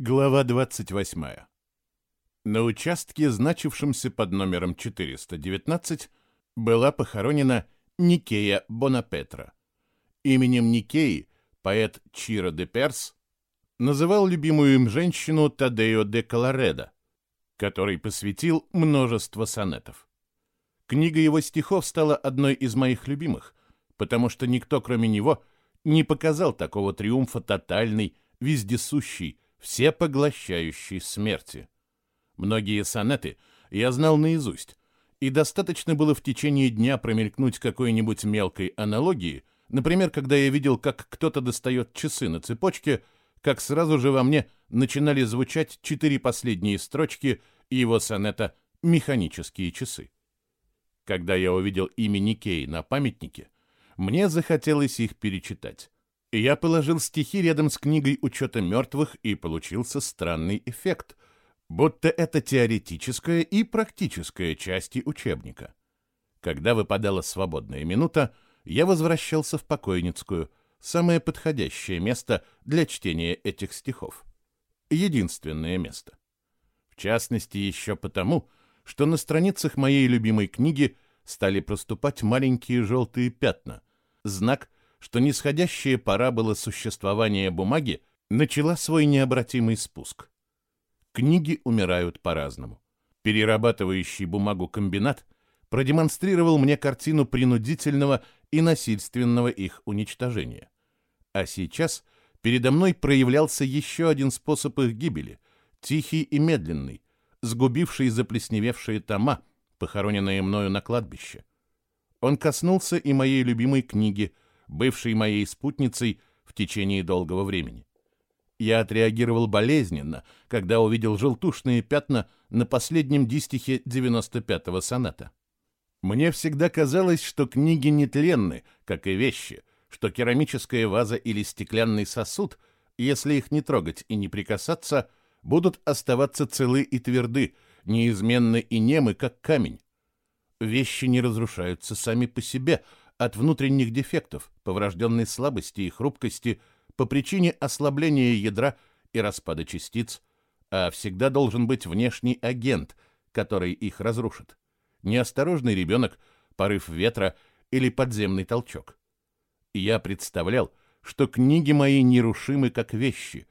Глава 28. На участке, значившемся под номером 419, была похоронена Никея Бонапетра. Именем Никеи поэт Чиро де Перс называл любимую им женщину Тадео де Колоредо, который посвятил множество сонетов. Книга его стихов стала одной из моих любимых, потому что никто, кроме него, не показал такого триумфа тотальной, вездесущей, всепоглощающей смерти. Многие сонеты я знал наизусть, и достаточно было в течение дня промелькнуть какой-нибудь мелкой аналогии, например, когда я видел, как кто-то достает часы на цепочке, как сразу же во мне начинали звучать четыре последние строчки его сонета «Механические часы». Когда я увидел имя Никей на памятнике, мне захотелось их перечитать. Я положил стихи рядом с книгой учета мертвых, и получился странный эффект, будто это теоретическая и практическая части учебника. Когда выпадала свободная минута, я возвращался в покойницкую, самое подходящее место для чтения этих стихов. Единственное место. В частности, еще потому, что на страницах моей любимой книги стали проступать маленькие желтые пятна, знак – что нисходящая парабола существования бумаги начала свой необратимый спуск. Книги умирают по-разному. Перерабатывающий бумагу комбинат продемонстрировал мне картину принудительного и насильственного их уничтожения. А сейчас передо мной проявлялся еще один способ их гибели, тихий и медленный, сгубивший заплесневевшие тома, похороненные мною на кладбище. Он коснулся и моей любимой книги — бывшей моей спутницей в течение долгого времени. Я отреагировал болезненно, когда увидел желтушные пятна на последнем дистихе 95-го соната. Мне всегда казалось, что книги нетленны, как и вещи, что керамическая ваза или стеклянный сосуд, если их не трогать и не прикасаться, будут оставаться целы и тверды, неизменны и немы, как камень. Вещи не разрушаются сами по себе, от внутренних дефектов, по врожденной слабости и хрупкости, по причине ослабления ядра и распада частиц, а всегда должен быть внешний агент, который их разрушит. Неосторожный ребенок, порыв ветра или подземный толчок. я представлял, что книги мои нерушимы как вещи,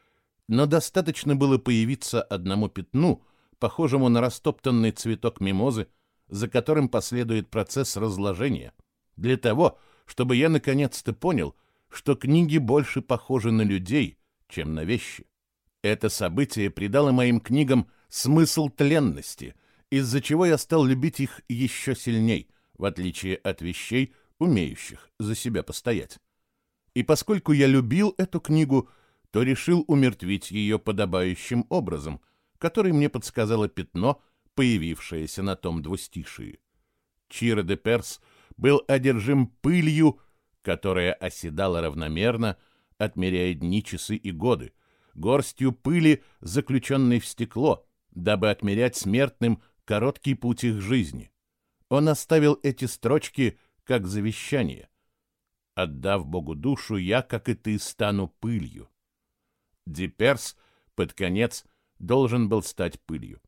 но достаточно было появиться одному пятну, похожему на растоптанный цветок мимозы, за которым последует процесс разложения — для того, чтобы я наконец-то понял, что книги больше похожи на людей, чем на вещи. Это событие придало моим книгам смысл тленности, из-за чего я стал любить их еще сильней, в отличие от вещей, умеющих за себя постоять. И поскольку я любил эту книгу, то решил умертвить ее подобающим образом, который мне подсказало пятно, появившееся на том двустишии. Чиро де Перс — был одержим пылью, которая оседала равномерно, отмеряя дни, часы и годы, горстью пыли, заключенной в стекло, дабы отмерять смертным короткий путь их жизни. Он оставил эти строчки как завещание. «Отдав Богу душу, я, как и ты, стану пылью». Диперс под конец должен был стать пылью.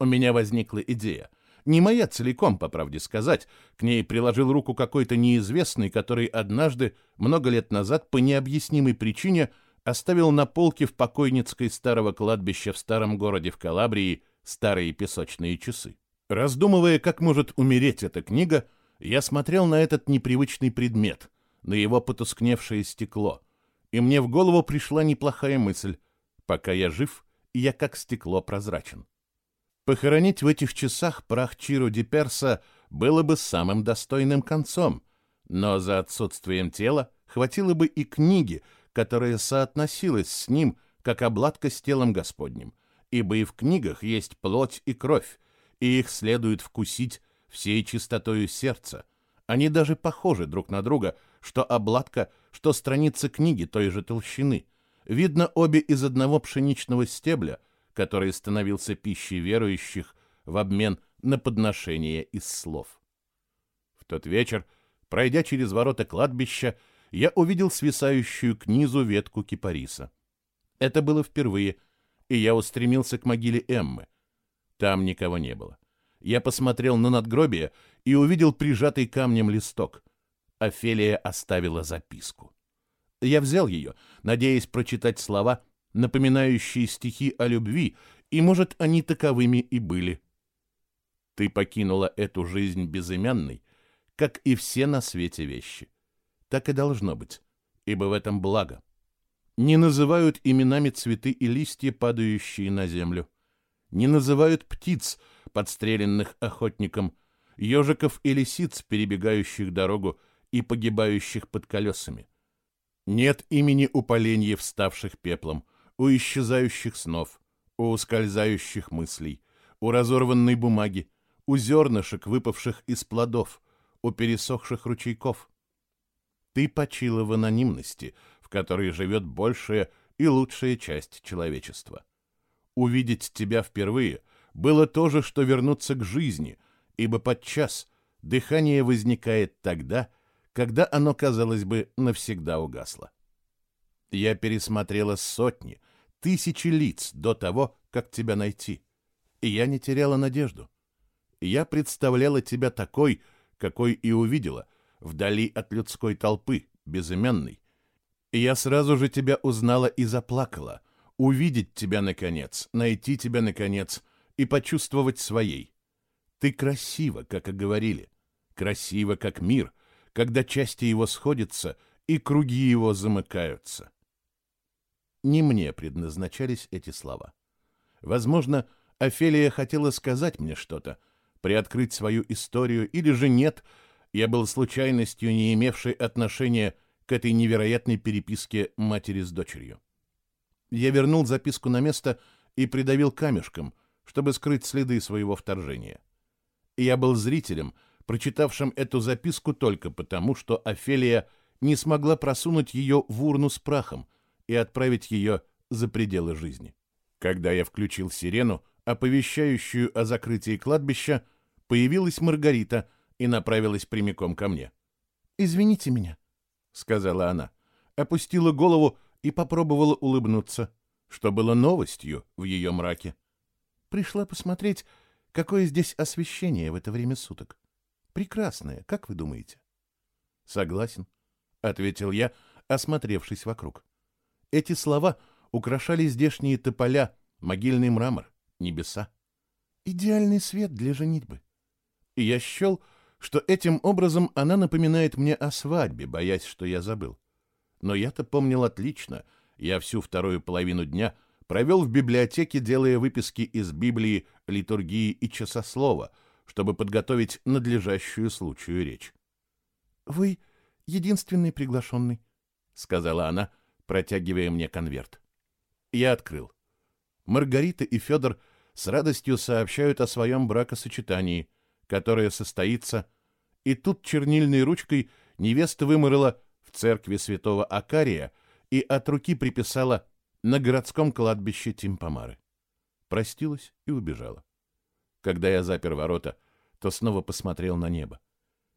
У меня возникла идея — не моя целиком, по правде сказать. К ней приложил руку какой-то неизвестный, который однажды, много лет назад, по необъяснимой причине, оставил на полке в покойницкой старого кладбища в старом городе в Калабрии старые песочные часы. Раздумывая, как может умереть эта книга, я смотрел на этот непривычный предмет, на его потускневшее стекло, и мне в голову пришла неплохая мысль. Пока я жив, я как стекло прозрачен. Похоронить в этих часах прах Чиру Диперса было бы самым достойным концом, но за отсутствием тела хватило бы и книги, которая соотносилась с ним, как обладка с телом Господним, ибо и в книгах есть плоть и кровь, и их следует вкусить всей чистотою сердца. Они даже похожи друг на друга, что обладка, что страницы книги той же толщины. Видно обе из одного пшеничного стебля — который становился пищей верующих в обмен на подношение из слов. В тот вечер, пройдя через ворота кладбища, я увидел свисающую к низу ветку кипариса. Это было впервые, и я устремился к могиле Эммы. Там никого не было. Я посмотрел на надгробие и увидел прижатый камнем листок. Офелия оставила записку. Я взял ее, надеясь прочитать слова, напоминающие стихи о любви, и, может, они таковыми и были. Ты покинула эту жизнь безымянной, как и все на свете вещи. Так и должно быть, ибо в этом благо. Не называют именами цветы и листья, падающие на землю. Не называют птиц, подстреленных охотником, ежиков и лисиц, перебегающих дорогу и погибающих под колесами. Нет имени у поленьев, ставших пеплом, у исчезающих снов, у ускользающих мыслей, у разорванной бумаги, у зернышек, выпавших из плодов, у пересохших ручейков. Ты почила в анонимности, в которой живет большая и лучшая часть человечества. Увидеть тебя впервые было то же, что вернуться к жизни, ибо подчас дыхание возникает тогда, когда оно, казалось бы, навсегда угасло. Я пересмотрела сотни, тысячи лиц до того, как тебя найти, и я не теряла надежду. Я представляла тебя такой, какой и увидела, вдали от людской толпы, безымянной. И я сразу же тебя узнала и заплакала — увидеть тебя наконец, найти тебя наконец и почувствовать своей. Ты красива, как и говорили, красива, как мир, когда части его сходятся и круги его замыкаются. Не мне предназначались эти слова. Возможно, Офелия хотела сказать мне что-то, приоткрыть свою историю, или же нет, я был случайностью, не имевшей отношения к этой невероятной переписке матери с дочерью. Я вернул записку на место и придавил камешком, чтобы скрыть следы своего вторжения. Я был зрителем, прочитавшим эту записку только потому, что Офелия не смогла просунуть ее в урну с прахом и отправить ее за пределы жизни. Когда я включил сирену, оповещающую о закрытии кладбища, появилась Маргарита и направилась прямиком ко мне. «Извините меня», — сказала она, опустила голову и попробовала улыбнуться, что было новостью в ее мраке. Пришла посмотреть, какое здесь освещение в это время суток. Прекрасное, как вы думаете? Согласен, ответил я, осмотревшись вокруг. Эти слова украшали здешние тополя, могильный мрамор, небеса. Идеальный свет для женитьбы. И я счел, что этим образом она напоминает мне о свадьбе, боясь, что я забыл. Но я-то помнил отлично. Я всю вторую половину дня провел в библиотеке, делая выписки из Библии, литургии и часослова, чтобы подготовить надлежащую случаю речь. «Вы единственный приглашенный», — сказала она, протягивая мне конверт. Я открыл. Маргарита и Федор с радостью сообщают о своем бракосочетании, которое состоится, и тут чернильной ручкой невеста выморила церкви святого Акария и от руки приписала на городском кладбище Тимпомары. Простилась и убежала. Когда я запер ворота, то снова посмотрел на небо.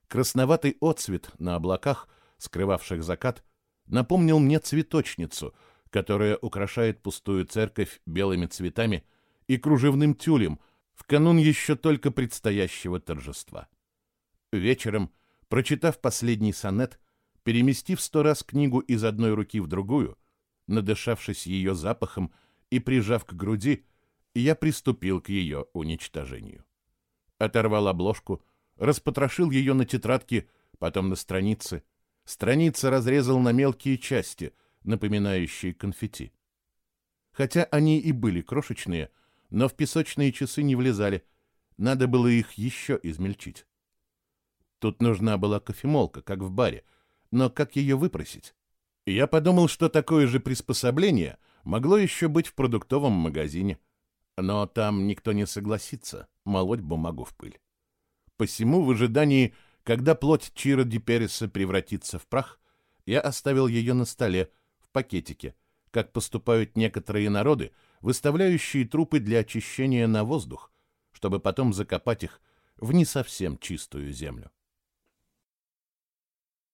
Красноватый отсвет на облаках, скрывавших закат, напомнил мне цветочницу, которая украшает пустую церковь белыми цветами и кружевным тюлем в канун еще только предстоящего торжества. Вечером, прочитав последний сонет, переместив сто раз книгу из одной руки в другую, надышавшись ее запахом и прижав к груди, я приступил к ее уничтожению. Оторвал обложку, распотрошил ее на тетрадке, потом на страницы. Страницы разрезал на мелкие части, напоминающие конфетти. Хотя они и были крошечные, но в песочные часы не влезали, надо было их еще измельчить. Тут нужна была кофемолка, как в баре — но как ее выпросить? Я подумал, что такое же приспособление могло еще быть в продуктовом магазине. Но там никто не согласится молоть бумагу в пыль. Посему в ожидании, когда плоть Чиро Ди Переса превратится в прах, я оставил ее на столе, в пакетике, как поступают некоторые народы, выставляющие трупы для очищения на воздух, чтобы потом закопать их в не совсем чистую землю.